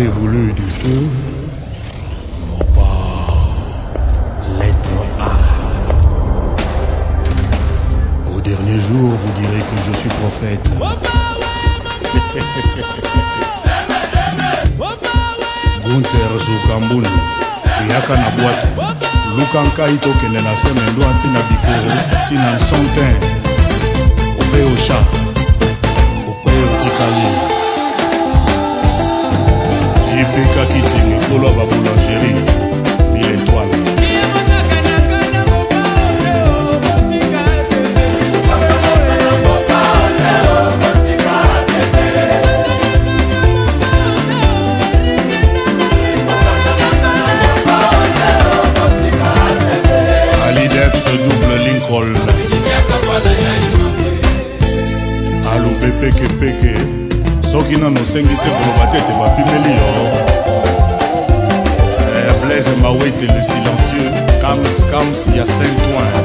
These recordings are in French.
dévolu du feu, Mopa, lettre A. Au dernier jour, vous direz que je suis prophète. Gunther Zukambunu, eyaka na bwato luka nkai tokende na se mendwa ntina bikoro ntina nsontin ope osha okwe otikali osengi te koloba te ete bapimeli yo. Eh, blaise mawete le silencieux kams kams ya 5 points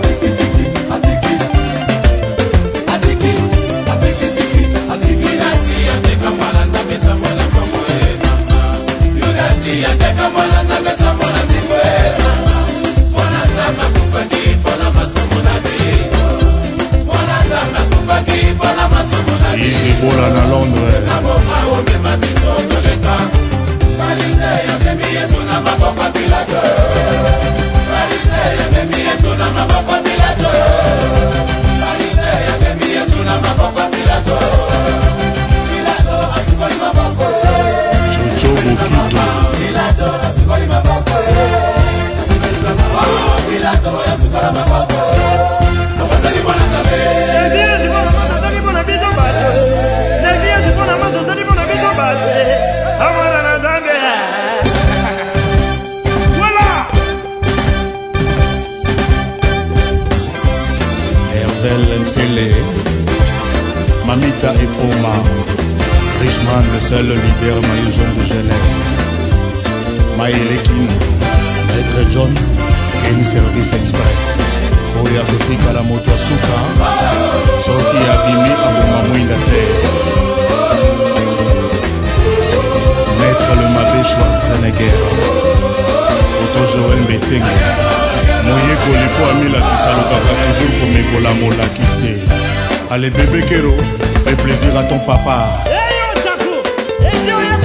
Maëlekin Maître John Ken Service Express? Oyo akotikala moto ya suka soki abimi aboma mwinda te Maître le mabe Schwarzenegger Otto Joël Mbetenge moyekoli mpo amilakisa alukaka toujours komekola molakisi ale bebe kero fais plaisir à ton papa. Nano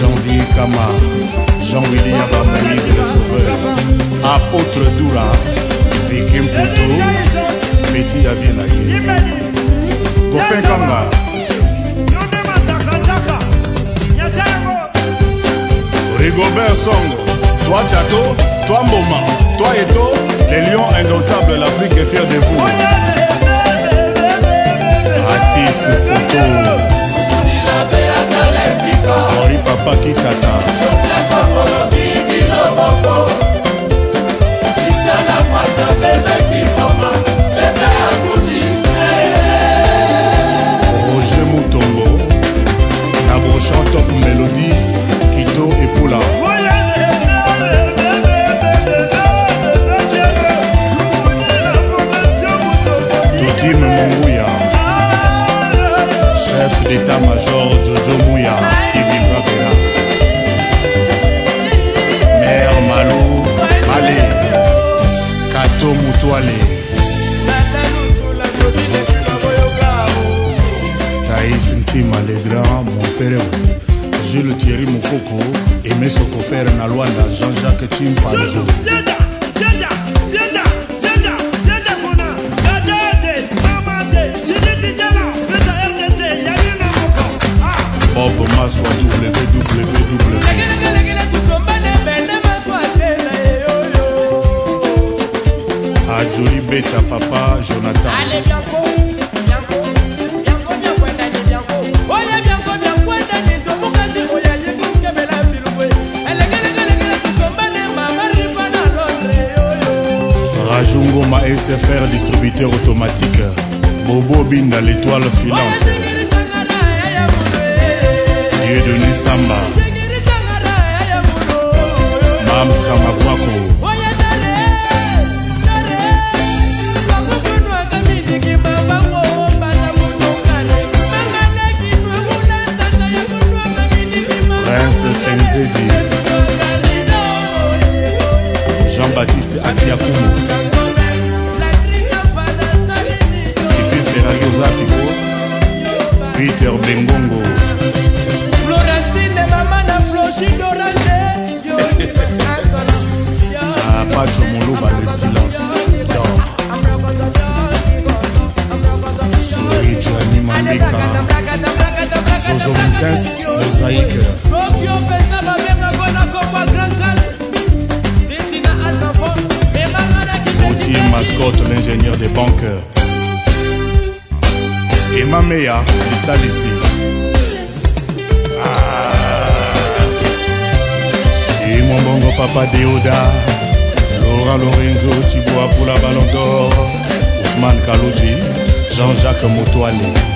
Jean-Vie Kama, Jean-Willy Yaba, le Sauveur, Apôtre Doura, Vikim Poto, Petit Avienagé, Goffin Kanga. Rigobert Songo, toi Tchato, toi Moma, toi Eto, les lions indomptables, l'Afrique est fière de vous. kobeta papa jonathan. Ale, bianco, bianco. Rajungoma SFR distributeur automatique. Bobo Binda l'étoile filante. Dieu de Samba Mams Kamakwako des bons Et Emma Meya, les salles ici. Ah. Et mon bongo papa Deoda, Laura Lorenzo, Tibois pour la Ballon d'Or, Ousmane Kalouji, Jean-Jacques Motouane.